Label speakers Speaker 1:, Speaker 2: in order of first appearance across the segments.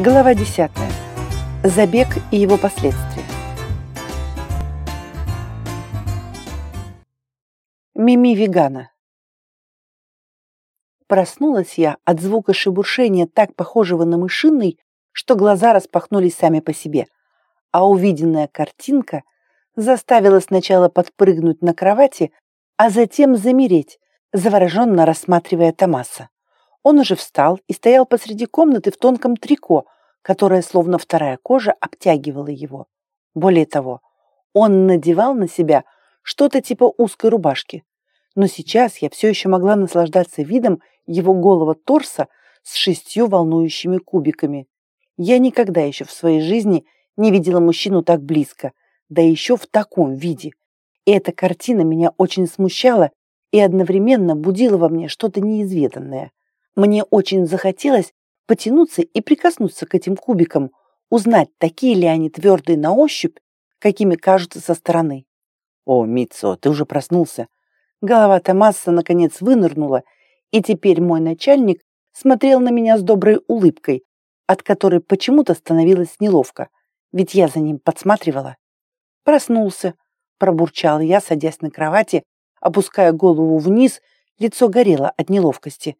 Speaker 1: Глава 10. Забег и его последствия. Мими вегана. Проснулась я от звука шебуршения, так похожего на мышиный, что глаза распахнулись сами по себе, а увиденная картинка заставила сначала подпрыгнуть на кровати, а затем замереть, завороженно рассматривая Томаса. Он уже встал и стоял посреди комнаты в тонком трико, которое, словно вторая кожа, обтягивало его. Более того, он надевал на себя что-то типа узкой рубашки. Но сейчас я все еще могла наслаждаться видом его голого торса с шестью волнующими кубиками. Я никогда еще в своей жизни не видела мужчину так близко, да еще в таком виде. И эта картина меня очень смущала и одновременно будила во мне что-то неизведанное. Мне очень захотелось потянуться и прикоснуться к этим кубикам, узнать, такие ли они твердые на ощупь, какими кажутся со стороны. О, Митсо, ты уже проснулся. Голова Томаса наконец вынырнула, и теперь мой начальник смотрел на меня с доброй улыбкой, от которой почему-то становилось неловко, ведь я за ним подсматривала. Проснулся, пробурчал я, садясь на кровати, опуская голову вниз, лицо горело от неловкости.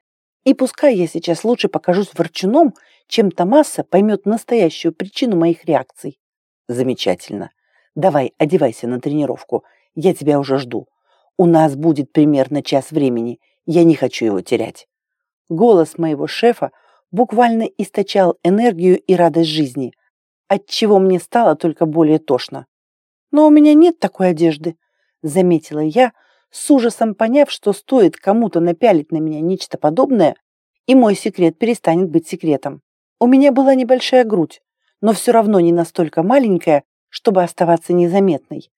Speaker 1: И пускай я сейчас лучше покажусь ворчуном, чем Томаса поймет настоящую причину моих реакций. Замечательно. Давай, одевайся на тренировку. Я тебя уже жду. У нас будет примерно час времени. Я не хочу его терять. Голос моего шефа буквально источал энергию и радость жизни, от чего мне стало только более тошно. Но у меня нет такой одежды, заметила я, с ужасом поняв, что стоит кому-то напялить на меня нечто подобное, и мой секрет перестанет быть секретом. У меня была небольшая грудь, но все равно не настолько маленькая, чтобы оставаться незаметной.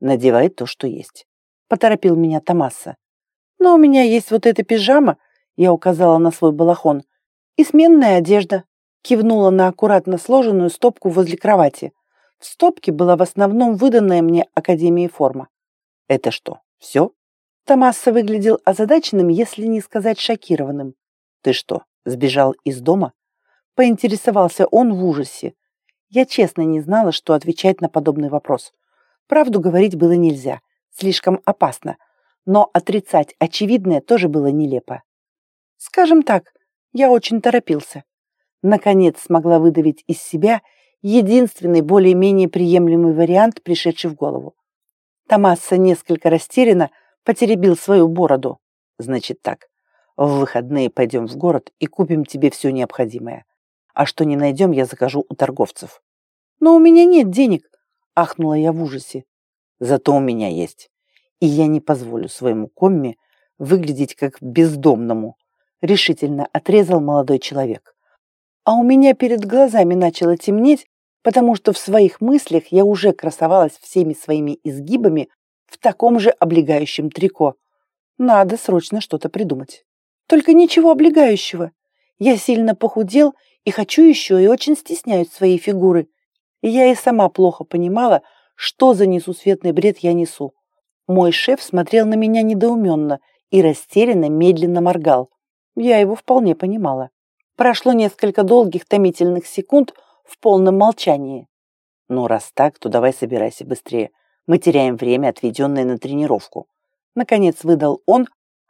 Speaker 1: Надевай то, что есть. Поторопил меня Томаса. Но у меня есть вот эта пижама, я указала на свой балахон, и сменная одежда. Кивнула на аккуратно сложенную стопку возле кровати. В стопке была в основном выданная мне Академией форма. Это что, все? Томаса выглядел озадаченным, если не сказать шокированным. Ты что, сбежал из дома? Поинтересовался он в ужасе. Я честно не знала, что отвечать на подобный вопрос. Правду говорить было нельзя, слишком опасно, но отрицать очевидное тоже было нелепо. Скажем так, я очень торопился. Наконец смогла выдавить из себя единственный более-менее приемлемый вариант, пришедший в голову. Томаса несколько растерянно потеребил свою бороду. Значит так, в выходные пойдем в город и купим тебе все необходимое. А что не найдем, я закажу у торговцев. Но у меня нет денег, ахнула я в ужасе. Зато у меня есть. И я не позволю своему комме выглядеть как бездомному, решительно отрезал молодой человек. А у меня перед глазами начало темнеть, потому что в своих мыслях я уже красовалась всеми своими изгибами в таком же облегающем трико. Надо срочно что-то придумать. Только ничего облегающего. Я сильно похудел и хочу еще, и очень стесняюсь своей фигуры. И я и сама плохо понимала, что за несусветный бред я несу. Мой шеф смотрел на меня недоуменно и растерянно медленно моргал. Я его вполне понимала. Прошло несколько долгих томительных секунд, в полном молчании. «Ну, раз так, то давай собирайся быстрее. Мы теряем время, отведенное на тренировку». Наконец выдал он,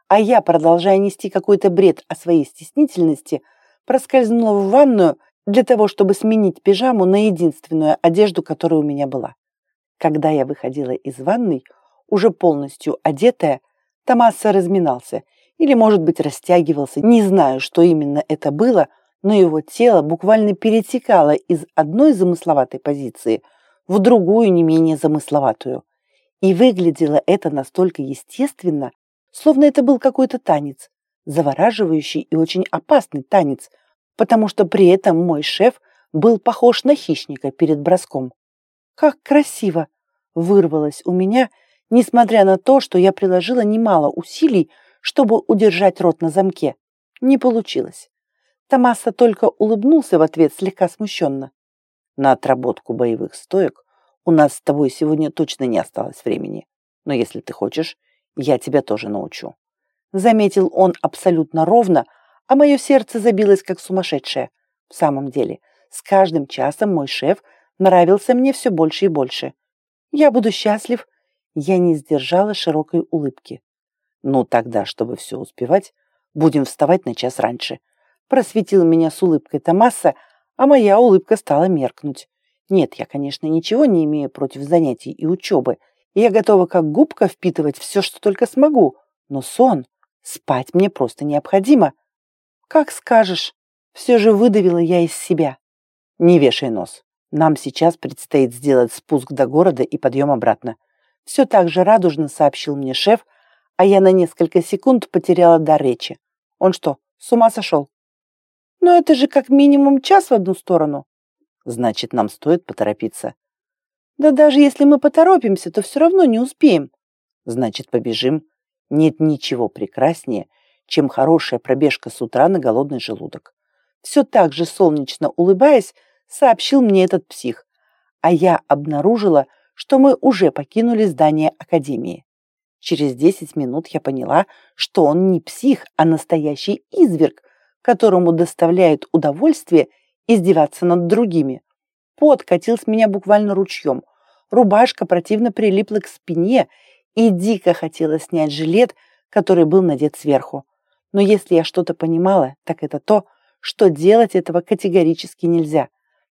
Speaker 1: а я, продолжая нести какой-то бред о своей стеснительности, проскользнула в ванную для того, чтобы сменить пижаму на единственную одежду, которая у меня была. Когда я выходила из ванной, уже полностью одетая, Томаса разминался или, может быть, растягивался, не знаю, что именно это было – но его тело буквально перетекало из одной замысловатой позиции в другую не менее замысловатую. И выглядело это настолько естественно, словно это был какой-то танец, завораживающий и очень опасный танец, потому что при этом мой шеф был похож на хищника перед броском. «Как красиво!» вырвалось у меня, несмотря на то, что я приложила немало усилий, чтобы удержать рот на замке. Не получилось. Томаса только улыбнулся в ответ слегка смущенно. На отработку боевых стоек у нас с тобой сегодня точно не осталось времени. Но если ты хочешь, я тебя тоже научу. Заметил он абсолютно ровно, а мое сердце забилось как сумасшедшее. В самом деле, С каждым часом мой шеф нравился мне все больше и больше. Я буду счастлив. Я не сдержала широкой улыбки. Ну тогда, чтобы все успевать, будем вставать на час раньше. Просветил меня с улыбкой Томаса, а моя улыбка стала меркнуть. Нет, я, конечно, ничего не имею против занятий и учебы. Я готова как губка впитывать все, что только смогу. Но сон, спать мне просто необходимо. Как скажешь. Все же выдавила я из себя. Не вешай нос. Нам сейчас предстоит сделать спуск до города и подъем обратно. Все так же радужно сообщил мне шеф, а я на несколько секунд потеряла дар речи. Он что, с ума сошел? Но это же как минимум час в одну сторону. Значит, нам стоит поторопиться. Да даже если мы поторопимся, то все равно не успеем. Значит, побежим. Нет ничего прекраснее, чем хорошая пробежка с утра на голодный желудок. Все так же солнечно улыбаясь, сообщил мне этот псих, а я обнаружила, что мы уже покинули здание Академии. Через 10 минут я поняла, что он не псих, а настоящий изверг, которому доставляет удовольствие издеваться над другими. Пот катил с меня буквально ручьем. Рубашка противно прилипла к спине, и дико хотелось снять жилет, который был надет сверху. Но если я что-то понимала, так это то, что делать этого категорически нельзя.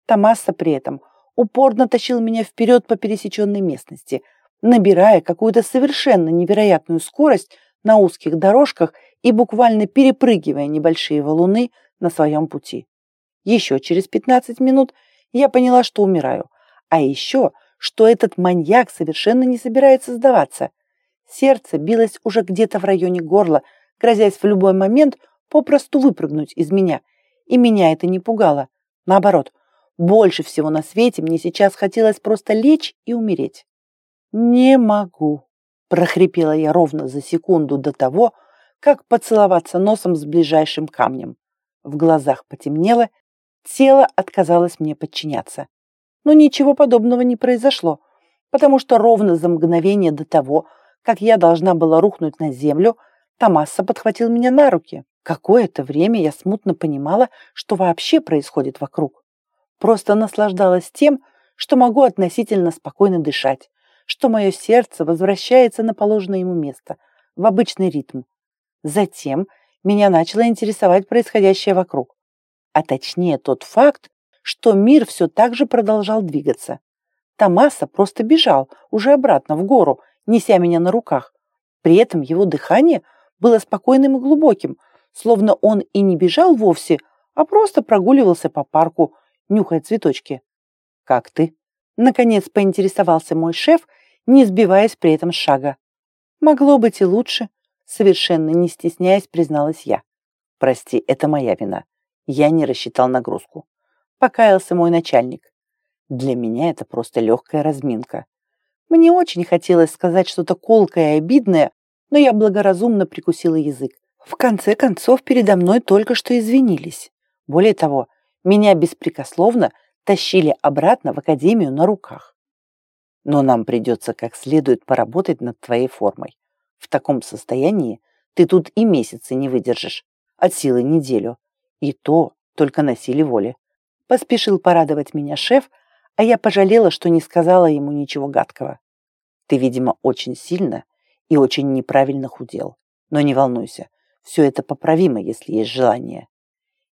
Speaker 1: Томаса при этом упорно тащил меня вперед по пересеченной местности – набирая какую-то совершенно невероятную скорость на узких дорожках и буквально перепрыгивая небольшие валуны на своем пути. Еще через 15 минут я поняла, что умираю, а еще, что этот маньяк совершенно не собирается сдаваться. Сердце билось уже где-то в районе горла, грозясь в любой момент попросту выпрыгнуть из меня, и меня это не пугало. Наоборот, больше всего на свете мне сейчас хотелось просто лечь и умереть. «Не могу», – прохрипела я ровно за секунду до того, как поцеловаться носом с ближайшим камнем. В глазах потемнело, тело отказалось мне подчиняться. Но ничего подобного не произошло, потому что ровно за мгновение до того, как я должна была рухнуть на землю, Томаса подхватил меня на руки. Какое-то время я смутно понимала, что вообще происходит вокруг. Просто наслаждалась тем, что могу относительно спокойно дышать, что мое сердце возвращается на положенное ему место, в обычный ритм. Затем меня начало интересовать происходящее вокруг, а точнее тот факт, что мир все так же продолжал двигаться. Томаса просто бежал уже обратно в гору, неся меня на руках. При этом его дыхание было спокойным и глубоким, словно он и не бежал вовсе, а просто прогуливался по парку, нюхая цветочки. «Как ты?» Наконец поинтересовался мой шеф, не сбиваясь при этом с шага. «Могло быть и лучше», совершенно не стесняясь, призналась я. «Прости, это моя вина. Я не рассчитал нагрузку». Покаялся мой начальник. Для меня это просто легкая разминка. Мне очень хотелось сказать что-то колкое и обидное, но я благоразумно прикусила язык. В конце концов, передо мной только что извинились. Более того, меня беспрекословно тащили обратно в академию на руках. Но нам придется как следует поработать над твоей формой. В таком состоянии ты тут и месяцы не выдержишь, от силы неделю. И то только на силе воли. Поспешил порадовать меня шеф, а я пожалела, что не сказала ему ничего гадкого. Ты, видимо, очень сильно и очень неправильно худел. Но не волнуйся, все это поправимо, если есть желание.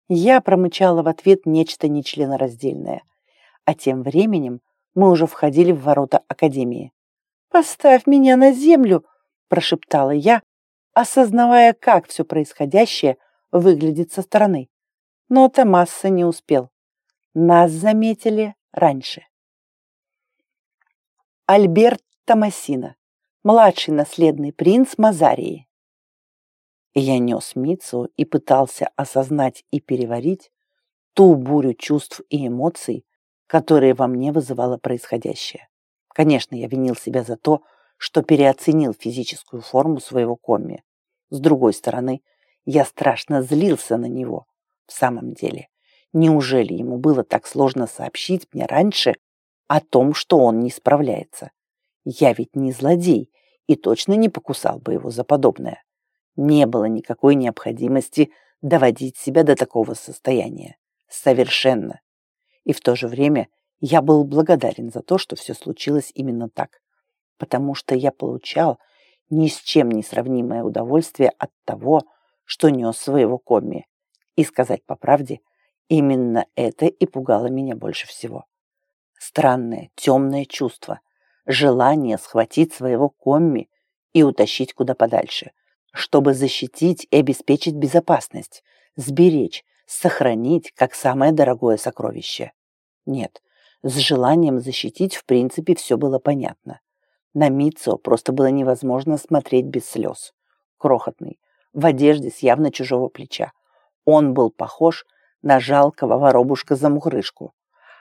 Speaker 1: Я промычала в ответ нечто нечленораздельное. А тем временем мы уже входили в ворота Академии. «Поставь меня на землю!» – прошептала я, осознавая, как все происходящее выглядит со стороны. Но Томасса не успел. Нас заметили раньше. Альберт Томасина, младший наследный принц Мазарии. Я нес Мицу и пытался осознать и переварить ту бурю чувств и эмоций, которые во мне вызывало происходящее. Конечно, я винил себя за то, что переоценил физическую форму своего комми. С другой стороны, я страшно злился на него. В самом деле, неужели ему было так сложно сообщить мне раньше о том, что он не справляется? Я ведь не злодей и точно не покусал бы его за подобное не было никакой необходимости доводить себя до такого состояния. Совершенно. И в то же время я был благодарен за то, что все случилось именно так, потому что я получал ни с чем не сравнимое удовольствие от того, что нес своего комми. И сказать по правде, именно это и пугало меня больше всего. Странное, темное чувство, желание схватить своего комми и утащить куда подальше, чтобы защитить и обеспечить безопасность, сберечь, сохранить как самое дорогое сокровище. Нет, с желанием защитить в принципе все было понятно. На Митсо просто было невозможно смотреть без слез. Крохотный, в одежде с явно чужого плеча. Он был похож на жалкого воробушка-замухрышку.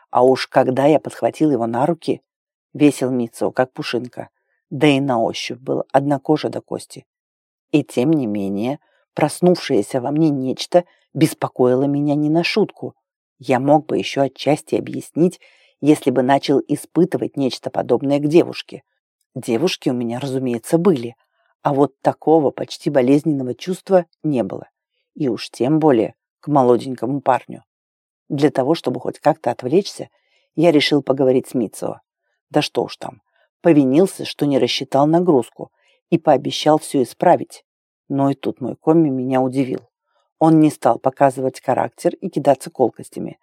Speaker 1: А уж когда я подхватил его на руки, весил Митсо, как пушинка, да и на ощупь был одна кожа до кости. И тем не менее, проснувшееся во мне нечто беспокоило меня не на шутку. Я мог бы еще отчасти объяснить, если бы начал испытывать нечто подобное к девушке. Девушки у меня, разумеется, были, а вот такого почти болезненного чувства не было. И уж тем более к молоденькому парню. Для того, чтобы хоть как-то отвлечься, я решил поговорить с Митсо. Да что уж там, повинился, что не рассчитал нагрузку и пообещал все исправить. Но и тут мой комми меня удивил. Он не стал показывать характер и кидаться колкостями.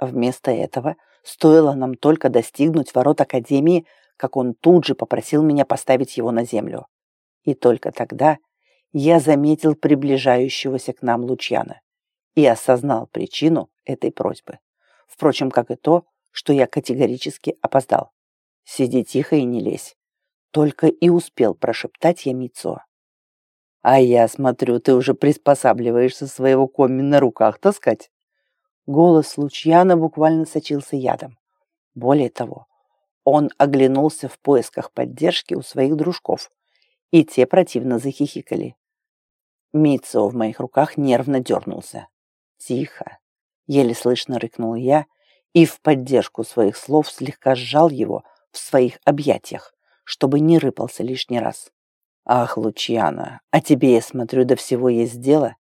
Speaker 1: Вместо этого, стоило нам только достигнуть ворот Академии, как он тут же попросил меня поставить его на землю. И только тогда я заметил приближающегося к нам Лучьяна и осознал причину этой просьбы. Впрочем, как и то, что я категорически опоздал. Сиди тихо и не лезь. Только и успел прошептать я Мицо. А я смотрю, ты уже приспосабливаешься своего комми на руках таскать. Голос Лучьяна буквально сочился ядом. Более того, он оглянулся в поисках поддержки у своих дружков, и те противно захихикали. Митсо в моих руках нервно дернулся. «Тихо!» — еле слышно рыкнул я и в поддержку своих слов слегка сжал его в своих объятиях, чтобы не рыпался лишний раз. «Ах, Лучьяна, а тебе, я смотрю, до всего есть дело?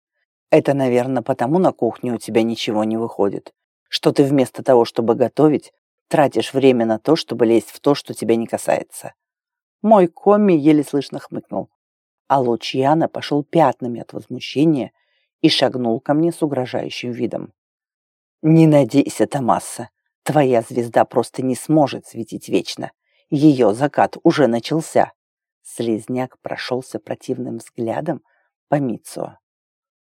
Speaker 1: Это, наверное, потому на кухне у тебя ничего не выходит, что ты вместо того, чтобы готовить, тратишь время на то, чтобы лезть в то, что тебя не касается». Мой комми еле слышно хмыкнул, а Лучьяна пошел пятнами от возмущения и шагнул ко мне с угрожающим видом. «Не надейся, Томаса, твоя звезда просто не сможет светить вечно. Ее закат уже начался». Слизняк прошелся противным взглядом по Митсуа.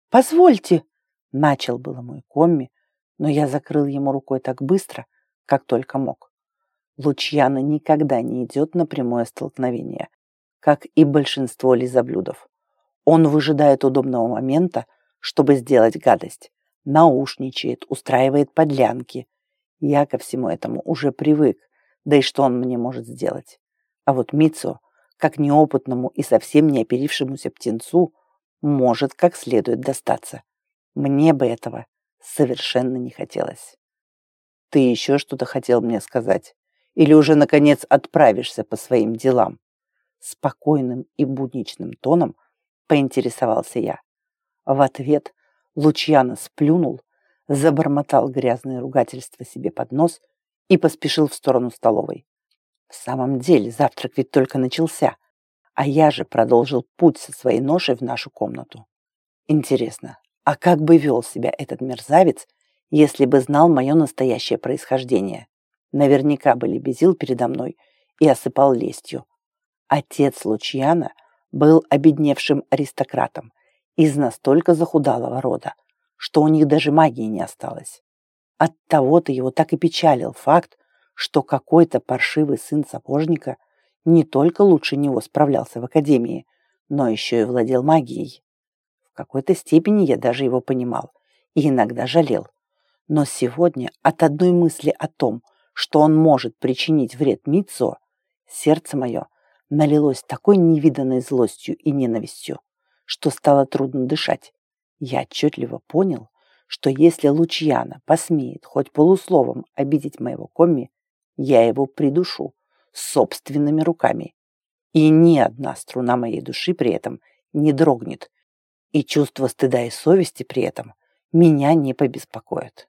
Speaker 1: «Позвольте!» — начал было мой комми, но я закрыл ему рукой так быстро, как только мог. Лучьяна никогда не идет на прямое столкновение, как и большинство лизоблюдов. Он выжидает удобного момента, чтобы сделать гадость, наушничает, устраивает подлянки. Я ко всему этому уже привык, да и что он мне может сделать? А вот Мицо как неопытному и совсем не оперившемуся птенцу, может как следует достаться. Мне бы этого совершенно не хотелось. Ты еще что-то хотел мне сказать? Или уже, наконец, отправишься по своим делам? Спокойным и будничным тоном поинтересовался я. В ответ Лучьяно сплюнул, забормотал грязное ругательство себе под нос и поспешил в сторону столовой. В самом деле, завтрак ведь только начался, а я же продолжил путь со своей ношей в нашу комнату. Интересно, а как бы вел себя этот мерзавец, если бы знал мое настоящее происхождение? Наверняка бы лебезил передо мной и осыпал лестью. Отец Лучьяна был обедневшим аристократом из настолько захудалого рода, что у них даже магии не осталось. От того-то его так и печалил факт, что какой-то паршивый сын сапожника не только лучше него справлялся в академии, но еще и владел магией. В какой-то степени я даже его понимал и иногда жалел. Но сегодня от одной мысли о том, что он может причинить вред Митсо, сердце мое налилось такой невиданной злостью и ненавистью, что стало трудно дышать. Я отчетливо понял, что если Лучьяна посмеет хоть полусловом обидеть моего комми, я его придушу собственными руками. И ни одна струна моей души при этом не дрогнет, и чувство стыда и совести при этом меня не побеспокоит.